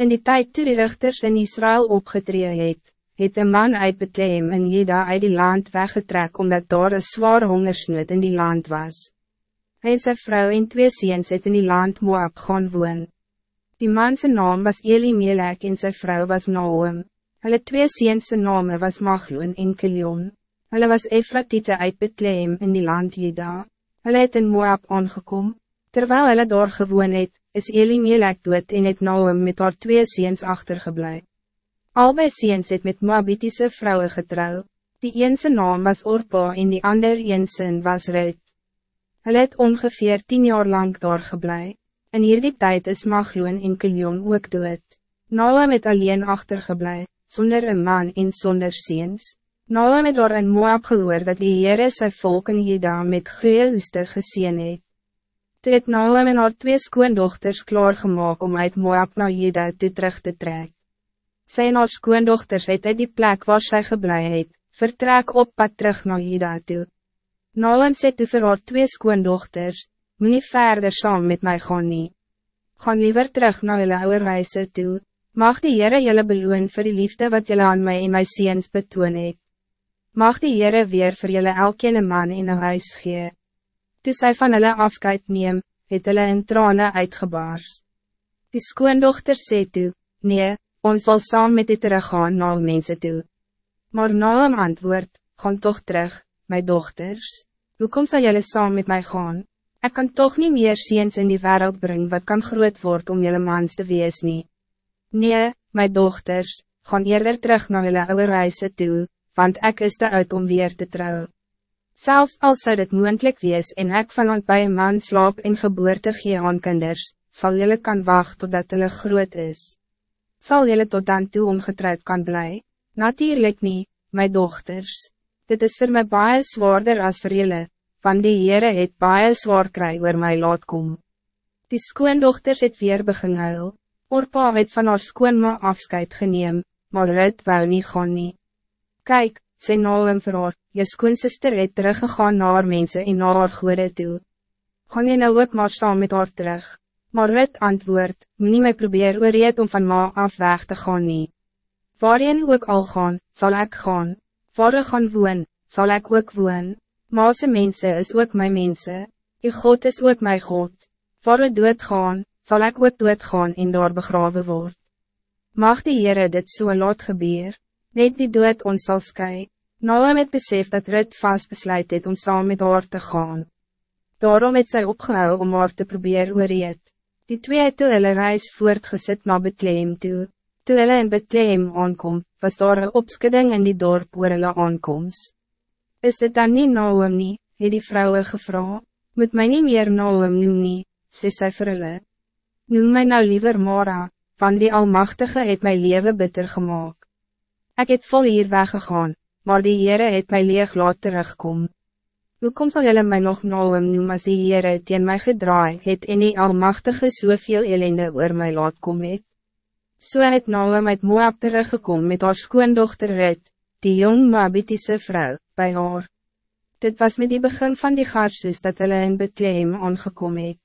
In die tijd toe die richters in Israël opgetree het, het een man uit Bethlehem in Jeda uit die land weggetrek omdat daar een zwaar hongersnood in die land was. Hij en sy vrou en twee seens het in die land Moab gaan woon. Die man zijn naam was Eli Melek en sy vrou was Naoem. Hulle twee seens zijn name was Magloon en Kilion. Hulle was Efratite uit Bethlehem in die land Jeda. Hulle het in Moab aangekom. Terwijl hulle daar gewoon het, is Elimelek dood en het Naum met haar twee seens achtergeblij. Albei seens het met Moabitische vrouwen getrouw. Die eense naam was Orpa en die ander eense was Rut. Hulle het ongeveer tien jaar lang doorgeblij. In hierdie tijd is Magloon en Kilion ook dood. Naum het alleen achtergeblij, zonder een man en zonder seens. Naum het door in Moab gehoor dat die Heere sy volk in Jeda met goeie oester geseen het. Toe het Naomi en haar twee skoondochters klaargemaak om uit Moab na Jeda toe terug te trek. Sy en haar skoondochters het uit die plek waar sy geblei het, vertrek op pad terug na Jeda toe. Naomi sê toe vir haar twee skoondochters, moet nie verder saam met mij gaan nie. Gaan liever terug na julle ouwe reise toe, mag die Heere julle beloon vir die liefde wat julle aan mij en my seens betoon het. Mag die Heere weer vir julle elkeen een man in een huis gee. Toe sy van hulle afscheid neem, het hulle in trane uitgebaars. Die skoondochter sê toe, nee, ons wil saam met die teruggaan na mense toe. Maar na hem antwoord, gaan toch terug, my dochters, hoe kom sy julle saam met mij gaan? Ik kan toch niet meer ziens in die wereld brengen wat kan groot worden om jullie mans te wees nie. Nee, my dochters, gaan eerder terug naar jullie oude reise toe, want ik is te uit om weer te trouwen. Zelfs al zou het moeilijk wees en ek van bij een man slaap en geboorte gee aan kinders, sal jylle kan wachten totdat hulle groot is. Zal jylle tot dan toe ongetrouwd kan blij? Natuurlijk niet, mijn dochters. Dit is voor mij baie zwaarder als voor jylle, van die Heere het baie zwaar kry oor my laat kom. Die skoondochters het weer begin huil, Orpa het van haar skoonma afscheid geneem, maar Rut wou nie gaan nie. Kijk, sê Naum vir haar, je skoonsister het teruggegaan naar haar mense en naar haar goede toe. Gaan jy nou ook maar saam met haar terug? Maar Rut antwoord, moet nie my probeer oorreed om van ma af weg te gaan nie. Waarin ook al gaan, zal ik gaan. Waar ik gaan woon, zal ik ook woon. Maase mense is ook mijn mense. Je God is ook mijn God. Waar ik dood gaan, zal ik ook dood gaan en daar begraven word. Mag die Heere dit so laat gebeur? Net die dood ons sal sky. Noam het besef dat Rut vast besluit het om saam met haar te gaan. Daarom het sy opgehou om haar te probeer oorreed. Die twee het toe hulle reis voortgesit na Bethlehem toe. Toe hulle in Bethlehem aankom, was daar een opskudding in die dorp oor hulle aankomst. Is dit dan niet Noam nie, het die vrouwen gevra, moet my nie meer Noam noem nie, sê sy vir hulle. Noem my nou liever Mara, van die Almachtige het my leven bitter gemaakt. Ik het vol hier weggegaan, maar die Heere het my leeg laat terugkom. Hoe kom sal jylle my nog Noem noem as die Heere teen my gedraai het en die Almachtige soveel elende oor my laat kom het? So het Noem uit Moab teruggekom met haar skoondochter Rit, die jong Moabitiese vrouw, bij haar. Dit was met die begin van die gaarsus dat hulle in Bethlehem aangekom het.